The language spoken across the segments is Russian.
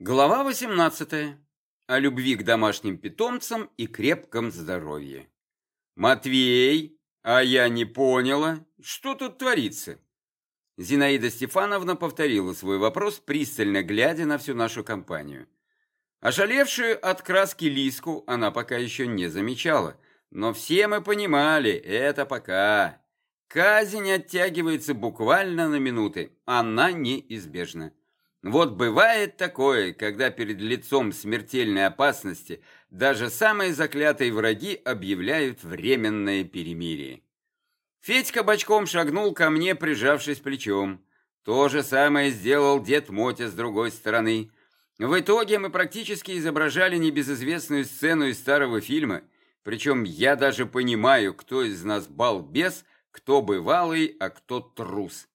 Глава 18. О любви к домашним питомцам и крепком здоровье. Матвей, а я не поняла, что тут творится? Зинаида Стефановна повторила свой вопрос, пристально глядя на всю нашу компанию. Ошалевшую от краски Лиску она пока еще не замечала, но все мы понимали, это пока. Казнь оттягивается буквально на минуты, она неизбежна. Вот бывает такое, когда перед лицом смертельной опасности даже самые заклятые враги объявляют временное перемирие. Федька бочком шагнул ко мне, прижавшись плечом. То же самое сделал дед Мотя с другой стороны. В итоге мы практически изображали небезызвестную сцену из старого фильма, причем я даже понимаю, кто из нас балбес, кто бывалый, а кто трус.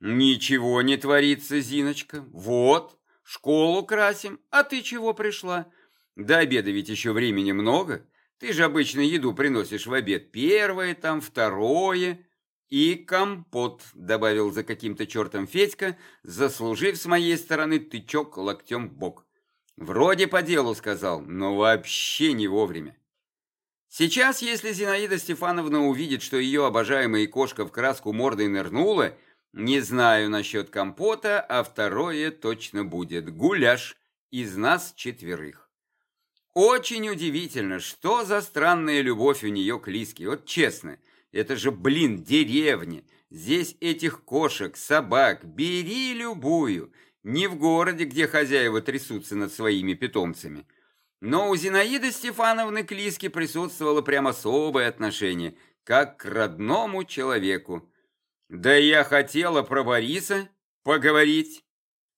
«Ничего не творится, Зиночка. Вот, школу красим, а ты чего пришла? До обеда ведь еще времени много. Ты же обычно еду приносишь в обед. Первое там, второе и компот», добавил за каким-то чертом Федька, заслужив с моей стороны тычок локтем в бок. «Вроде по делу сказал, но вообще не вовремя». Сейчас, если Зинаида Стефановна увидит, что ее обожаемая кошка в краску мордой нырнула, не знаю насчет компота, а второе точно будет. Гуляш из нас четверых. Очень удивительно, что за странная любовь у нее к Лиске. Вот честно, это же, блин, деревня. Здесь этих кошек, собак, бери любую. Не в городе, где хозяева трясутся над своими питомцами. Но у Зинаиды Стефановны к Лиске присутствовало прям особое отношение, как к родному человеку. Да я хотела про Бориса поговорить.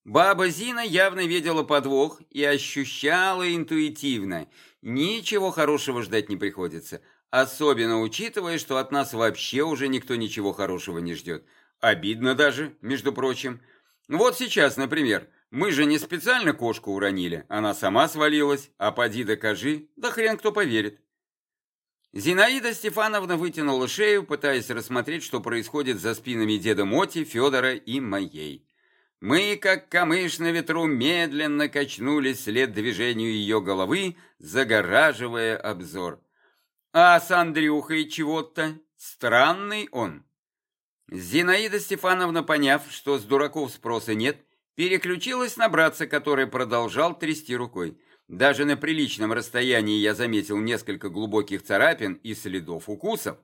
Баба Зина явно видела подвох и ощущала интуитивно. Ничего хорошего ждать не приходится, особенно учитывая, что от нас вообще уже никто ничего хорошего не ждет. Обидно даже, между прочим. Вот сейчас, например, мы же не специально кошку уронили, она сама свалилась, а поди докажи, да хрен кто поверит. Зинаида Стефановна вытянула шею, пытаясь рассмотреть, что происходит за спинами деда Моти, Федора и моей. Мы, как камыш на ветру, медленно качнулись след движению ее головы, загораживая обзор. А с Андрюхой чего-то странный он. Зинаида Стефановна, поняв, что с дураков спроса нет, переключилась на братца, который продолжал трясти рукой. Даже на приличном расстоянии я заметил несколько глубоких царапин и следов укусов.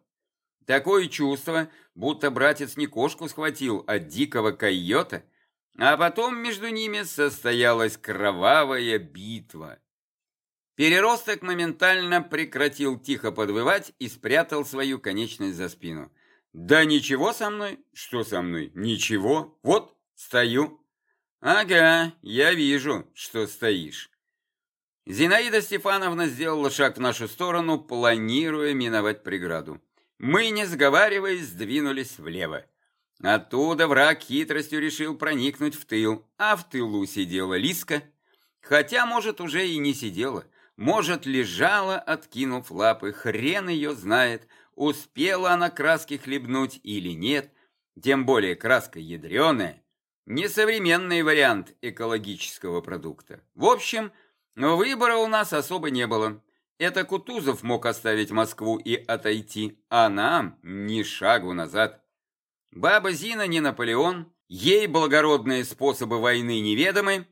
Такое чувство, будто братец не кошку схватил, а дикого койота, а потом между ними состоялась кровавая битва. Переросток моментально прекратил тихо подвывать и спрятал свою конечность за спину. «Да ничего со мной? Что со мной? Ничего. Вот, стою». «Ага, я вижу, что стоишь». Зинаида Стефановна сделала шаг в нашу сторону, планируя миновать преграду. Мы, не сговариваясь, сдвинулись влево. Оттуда враг хитростью решил проникнуть в тыл, а в тылу сидела Лиска. Хотя, может, уже и не сидела. Может, лежала, откинув лапы, хрен ее знает, успела она краски хлебнуть или нет. Тем более краска ядреная. Несовременный вариант экологического продукта. В общем, но выбора у нас особо не было. Это Кутузов мог оставить Москву и отойти, а нам ни шагу назад. Баба Зина не Наполеон, ей благородные способы войны неведомы.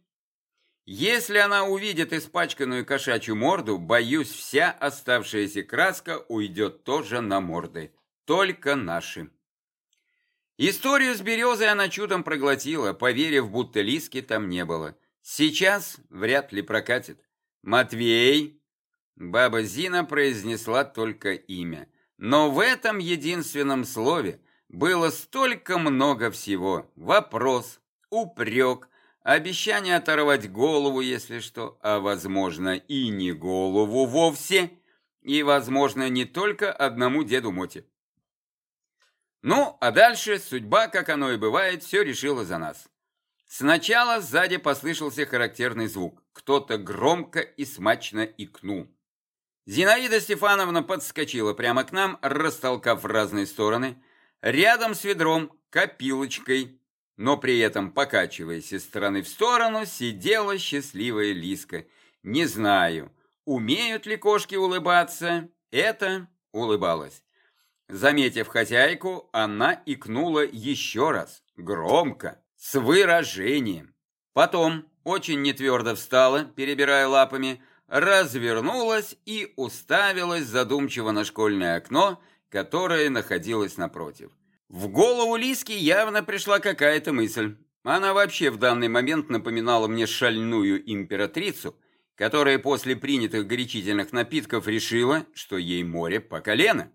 Если она увидит испачканную кошачью морду, боюсь, вся оставшаяся краска уйдет тоже на морды. Только наши. Историю с березой она чудом проглотила, поверив, будто лиски там не было. Сейчас вряд ли прокатит. Матвей. Баба Зина произнесла только имя. Но в этом единственном слове было столько много всего. Вопрос, упрек, обещание оторвать голову, если что, а возможно и не голову вовсе, и возможно не только одному деду Моте. Ну, а дальше судьба, как оно и бывает, все решила за нас. Сначала сзади послышался характерный звук. Кто-то громко и смачно икнул. Зинаида Стефановна подскочила прямо к нам, растолкав в разные стороны. Рядом с ведром, копилочкой, но при этом, покачиваясь из стороны в сторону, сидела счастливая Лиска. Не знаю, умеют ли кошки улыбаться, это улыбалась. Заметив хозяйку, она икнула еще раз, громко, с выражением. Потом очень нетвердо встала, перебирая лапами, развернулась и уставилась задумчиво на школьное окно, которое находилось напротив. В голову Лиски явно пришла какая-то мысль. Она вообще в данный момент напоминала мне шальную императрицу, которая после принятых горячительных напитков решила, что ей море по колено.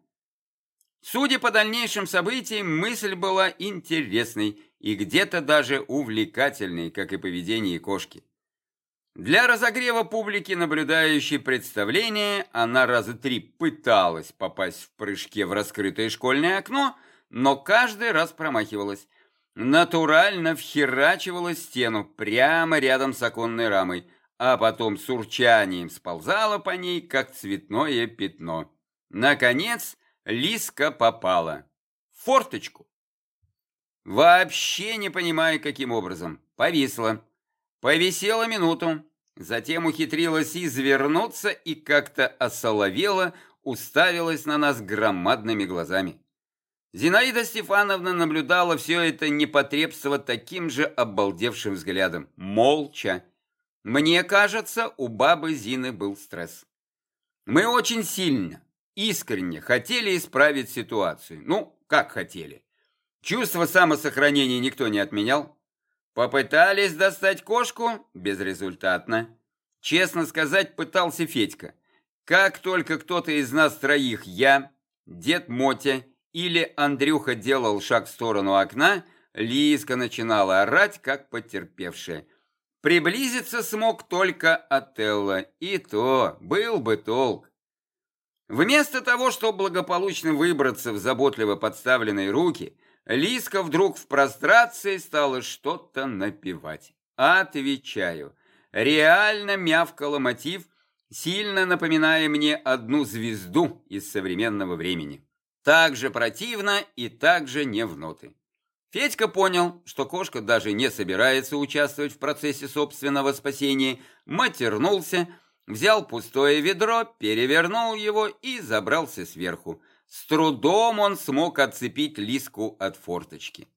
Судя по дальнейшим событиям, мысль была интересной и где-то даже увлекательной, как и поведение кошки. Для разогрева публики, наблюдающей представление, она раза три пыталась попасть в прыжке в раскрытое школьное окно, но каждый раз промахивалась. Натурально вхерачивала стену прямо рядом с оконной рамой, а потом с урчанием сползала по ней, как цветное пятно. Наконец, Лиска попала. В форточку. Вообще не понимаю, каким образом. Повисла. Повисела минуту. Затем ухитрилась извернуться и как-то осоловела, уставилась на нас громадными глазами. Зинаида Стефановна наблюдала все это непотребство таким же обалдевшим взглядом, молча. Мне кажется, у бабы Зины был стресс. Мы очень сильно, искренне хотели исправить ситуацию. Ну, как хотели. Чувство самосохранения никто не отменял. Попытались достать кошку безрезультатно. Честно сказать, пытался Федька. Как только кто-то из нас троих, я, дед Мотя или Андрюха делал шаг в сторону окна, Лиска начинала орать, как потерпевшая. Приблизиться смог только Отелло, и то был бы толк. Вместо того, чтобы благополучно выбраться в заботливо подставленные руки, Лиска вдруг в прострации стала что-то напевать. Отвечаю, реально мявкала мотив, сильно напоминая мне одну звезду из современного времени. Так же противно и так же не в ноты. Федька понял, что кошка даже не собирается участвовать в процессе собственного спасения, матернулся, Взял пустое ведро, перевернул его и забрался сверху. С трудом он смог отцепить лиску от форточки.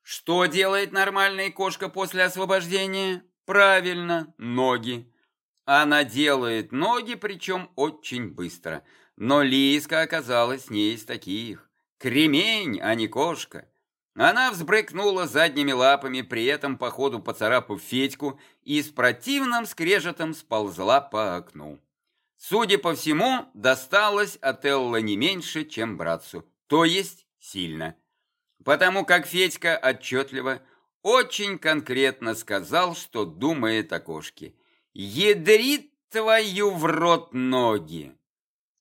Что делает нормальная кошка после освобождения? Правильно, ноги. Она делает ноги, причем очень быстро. Но лиска оказалась не из таких. Кремень, а не кошка. Она взбрыкнула задними лапами, при этом по ходу поцарапав Федьку, и с противным скрежетом сползла по окну. Судя по всему, досталось от Элла не меньше, чем братцу, то есть сильно. Потому как Федька отчетливо, очень конкретно сказал, что думает о кошке. «Ядрит твою в рот ноги!»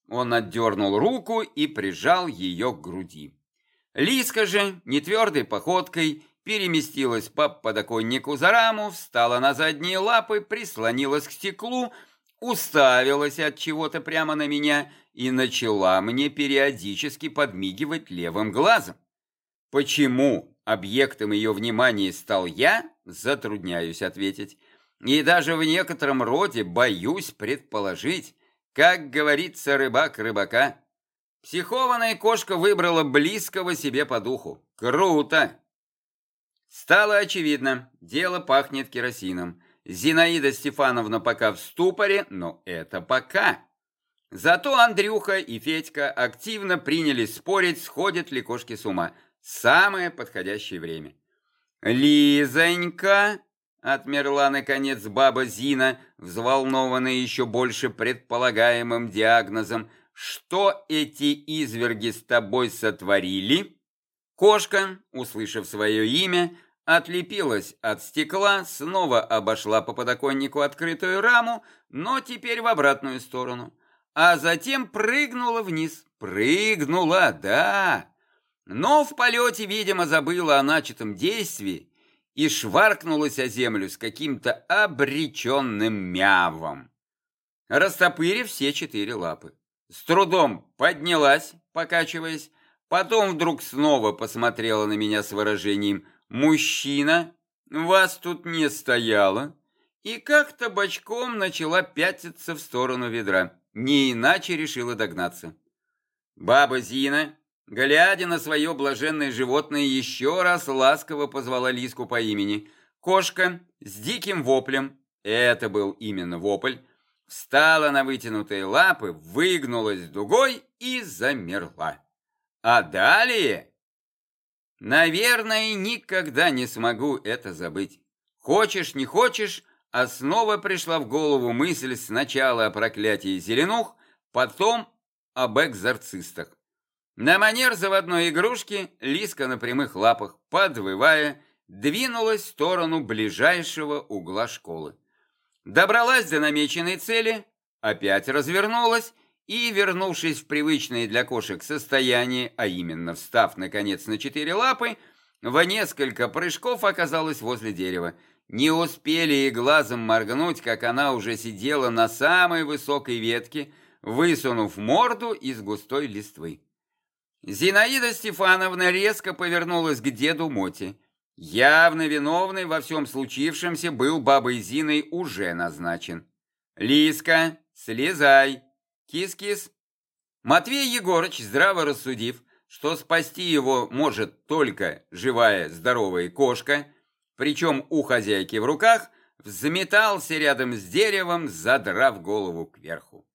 Он отдернул руку и прижал ее к груди. Лиска же, нетвердой походкой, переместилась по подоконнику за раму, встала на задние лапы, прислонилась к стеклу, уставилась от чего-то прямо на меня и начала мне периодически подмигивать левым глазом. Почему объектом ее внимания стал я, затрудняюсь ответить. И даже в некотором роде боюсь предположить, как говорится рыбак рыбака. Психованная кошка выбрала близкого себе по духу. Круто! Стало очевидно, дело пахнет керосином. Зинаида Стефановна пока в ступоре, но это пока. Зато Андрюха и Федька активно принялись спорить, сходят ли кошки с ума. Самое подходящее время. «Лизонька!» — отмерла, наконец, баба Зина, взволнованная еще больше предполагаемым диагнозом. «Что эти изверги с тобой сотворили?» Кошка, услышав свое имя, отлепилась от стекла, снова обошла по подоконнику открытую раму, но теперь в обратную сторону, а затем прыгнула вниз. Прыгнула, да! Но в полете, видимо, забыла о начатом действии и шваркнулась о землю с каким-то обреченным мявом, растопырив все четыре лапы. С трудом поднялась, покачиваясь, потом вдруг снова посмотрела на меня с выражением Мужчина, вас тут не стояло, и как-то бочком начала пятиться в сторону ведра. Не иначе решила догнаться. Баба Зина, глядя на свое блаженное животное, еще раз ласково позвала Лиску по имени. Кошка с диким воплем, это был именно вопль, встала на вытянутые лапы, выгнулась дугой и замерла. А далее... Наверное, никогда не смогу это забыть. Хочешь, не хочешь, а снова пришла в голову мысль сначала о проклятии зеленух, потом об экзорцистах. На манер заводной игрушки Лиска на прямых лапах, подвывая, двинулась в сторону ближайшего угла школы. Добралась до намеченной цели, опять развернулась и, вернувшись в привычное для кошек состояние, а именно встав, наконец, на четыре лапы, в несколько прыжков оказалась возле дерева. Не успели и глазом моргнуть, как она уже сидела на самой высокой ветке, высунув морду из густой листвы. Зинаида Стефановна резко повернулась к деду Моти. Явно виновный во всем случившемся был бабой Зиной уже назначен. «Лиска, слезай!» Кис-кис. Матвей Егорыч, здраво рассудив, что спасти его может только живая здоровая кошка, причем у хозяйки в руках, взметался рядом с деревом, задрав голову кверху.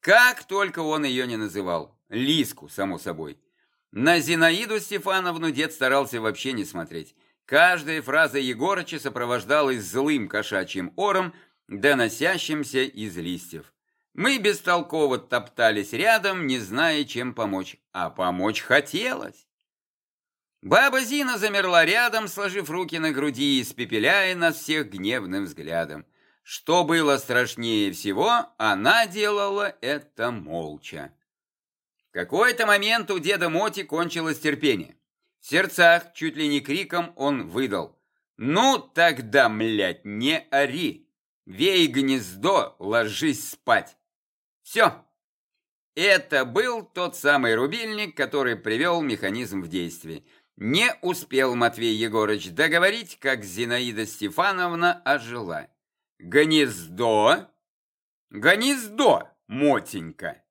Как только он ее не называл. Лиску, само собой. На Зинаиду Стефановну дед старался вообще не смотреть. Каждая фраза Егорыча сопровождалась злым кошачьим ором, доносящимся из листьев. Мы бестолково топтались рядом, не зная, чем помочь. А помочь хотелось. Баба Зина замерла рядом, сложив руки на груди, испепеляя нас всех гневным взглядом. Что было страшнее всего, она делала это молча. В какой-то момент у деда Моти кончилось терпение. В сердцах, чуть ли не криком, он выдал. «Ну тогда, млядь, не ори! Вей гнездо, ложись спать!» Все. Это был тот самый рубильник, который привел механизм в действие. Не успел Матвей Егорыч договорить, как Зинаида Стефановна ожила. «Гнездо! Гнездо, мотенька!»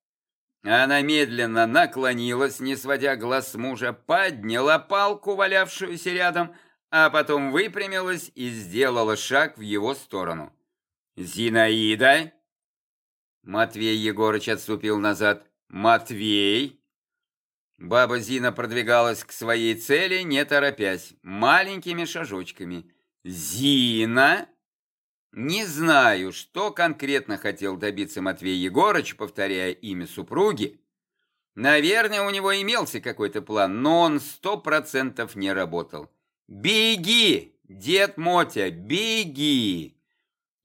Она медленно наклонилась, не сводя глаз мужа, подняла палку, валявшуюся рядом, а потом выпрямилась и сделала шаг в его сторону. «Зинаида, Матвей Егорыч отступил назад. «Матвей!» Баба Зина продвигалась к своей цели, не торопясь, маленькими шажочками. «Зина!» Не знаю, что конкретно хотел добиться Матвей Егорыч, повторяя имя супруги. Наверное, у него имелся какой-то план, но он сто процентов не работал. «Беги, дед Мотя, беги!»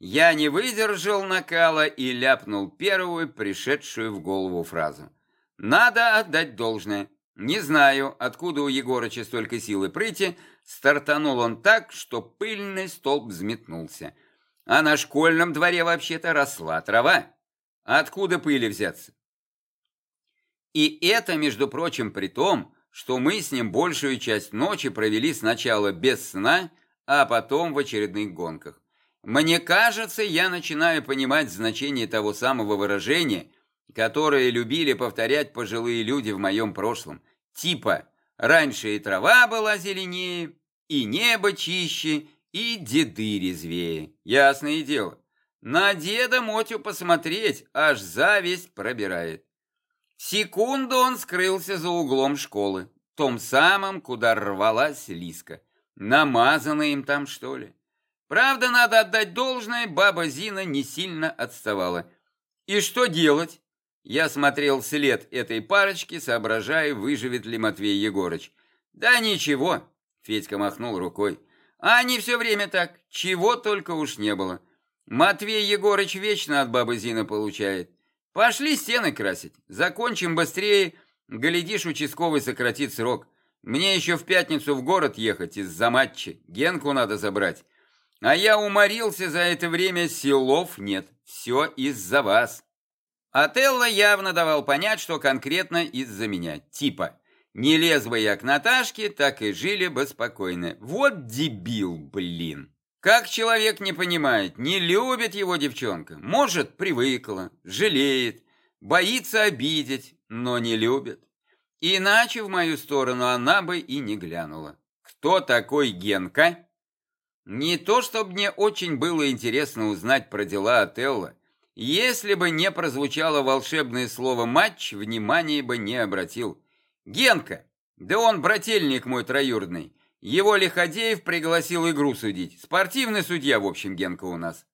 Я не выдержал накала и ляпнул первую пришедшую в голову фразу. Надо отдать должное. Не знаю, откуда у Егорыча столько силы прыти, стартанул он так, что пыльный столб взметнулся. А на школьном дворе вообще-то росла трава. Откуда пыли взяться? И это, между прочим, при том, что мы с ним большую часть ночи провели сначала без сна, а потом в очередных гонках. Мне кажется, я начинаю понимать значение того самого выражения, которое любили повторять пожилые люди в моем прошлом. Типа «раньше и трава была зеленее, и небо чище, и деды резвее». Ясное дело. На деда Мотю посмотреть, аж зависть пробирает. Секунду он скрылся за углом школы, том самом, куда рвалась Лиска. Намазано им там, что ли? Правда, надо отдать должное, баба Зина не сильно отставала. И что делать? Я смотрел след этой парочки, соображая, выживет ли Матвей Егорыч. Да ничего, Федька махнул рукой. Они все время так, чего только уж не было. Матвей Егорыч вечно от бабы Зины получает. Пошли стены красить, закончим быстрее, глядишь, участковый сократит срок. Мне еще в пятницу в город ехать из-за матча, Генку надо забрать. А я уморился за это время, силов нет. Все из-за вас. Отелло явно давал понять, что конкретно из-за меня. Типа, Не лез бы я к Наташке, так и жили бы спокойно. Вот дебил, блин. Как человек не понимает, не любит его девчонка. Может, привыкла, жалеет, боится обидеть, но не любит. Иначе в мою сторону она бы и не глянула. Кто такой Генка? Не то, чтобы мне очень было интересно узнать про дела Отелла. Если бы не прозвучало волшебное слово «матч», внимания бы не обратил. Генка, да он брательник мой троюродный. Его Лиходеев пригласил игру судить. Спортивный судья, в общем, Генка у нас.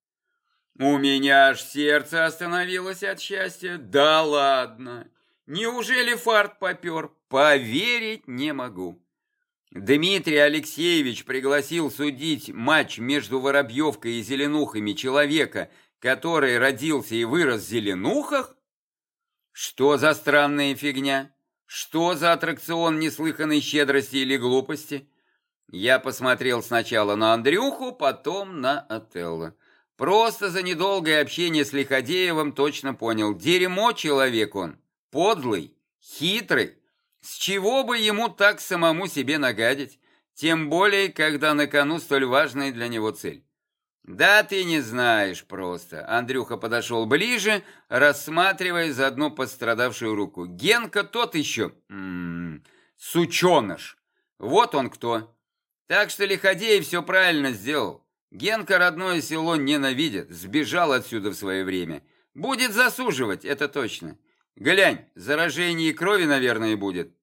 У меня аж сердце остановилось от счастья. Да ладно. Неужели фарт попер? Поверить не могу. Дмитрий Алексеевич пригласил судить матч между Воробьевкой и Зеленухами человека, который родился и вырос в Зеленухах? Что за странная фигня? Что за аттракцион неслыханной щедрости или глупости? Я посмотрел сначала на Андрюху, потом на Отелло. Просто за недолгое общение с Лиходеевым точно понял. Дерьмо человек он. Подлый, хитрый. С чего бы ему так самому себе нагадить? Тем более, когда на кону столь важная для него цель. «Да ты не знаешь просто». Андрюха подошел ближе, рассматривая заодно пострадавшую руку. «Генка тот еще... М -м, сученыш. Вот он кто. Так что Лиходеев все правильно сделал. Генка родное село ненавидит, сбежал отсюда в свое время. Будет засуживать, это точно. Глянь, заражение крови, наверное, будет.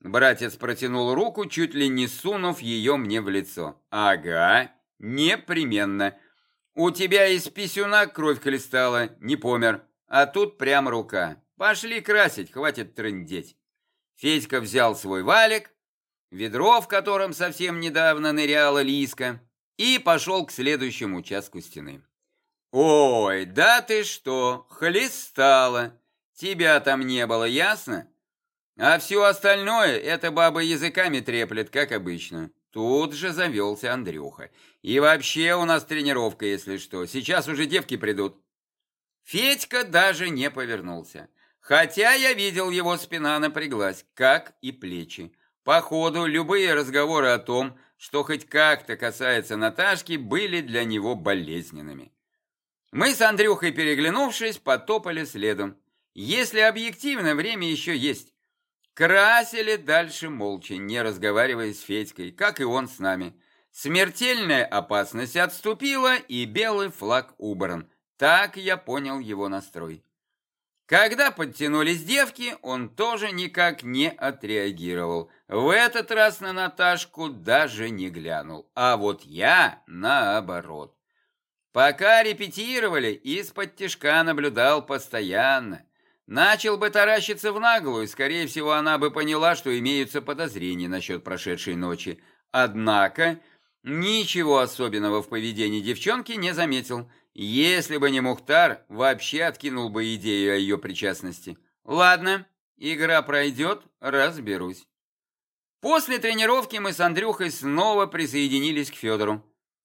Братец протянул руку, чуть ли не сунув ее мне в лицо. Ага, непременно. У тебя из писюна кровь хлестала, не помер. А тут прям рука. Пошли красить, хватит трындеть. Федька взял свой валик, ведро, в котором совсем недавно ныряла Лиска, и пошел к следующему участку стены. «Ой, да ты что, хлестала! Тебя там не было, ясно? А все остальное это баба языками треплет, как обычно». Тут же завелся Андрюха. «И вообще у нас тренировка, если что. Сейчас уже девки придут». Федька даже не повернулся. Хотя я видел, его спина напряглась, как и плечи. Походу, любые разговоры о том, что хоть как-то касается Наташки, были для него болезненными. Мы с Андрюхой, переглянувшись, потопали следом. Если объективно, время еще есть. Красили дальше молча, не разговаривая с Федькой, как и он с нами. Смертельная опасность отступила, и белый флаг убран. Так я понял его настрой. Когда подтянулись девки, он тоже никак не отреагировал. В этот раз на Наташку даже не глянул. А вот я наоборот. Пока репетировали, из-под тишка наблюдал постоянно. Начал бы таращиться в наглую, скорее всего, она бы поняла, что имеются подозрения насчет прошедшей ночи. Однако, ничего особенного в поведении девчонки не заметил. Если бы не Мухтар, вообще откинул бы идею о ее причастности. Ладно, игра пройдет, разберусь. После тренировки мы с Андрюхой снова присоединились к Федору.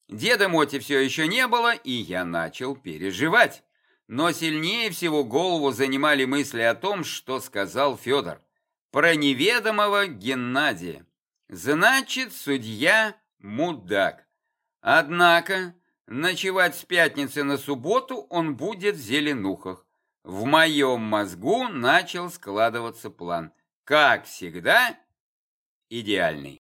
Деда Моти все еще не было, и я начал переживать. Но сильнее всего голову занимали мысли о том, что сказал Федор. Про неведомого Геннадия. Значит, судья мудак. Однако, Ночевать с пятницы на субботу он будет в Зеленухах. В моем мозгу начал складываться план. Как всегда, идеальный.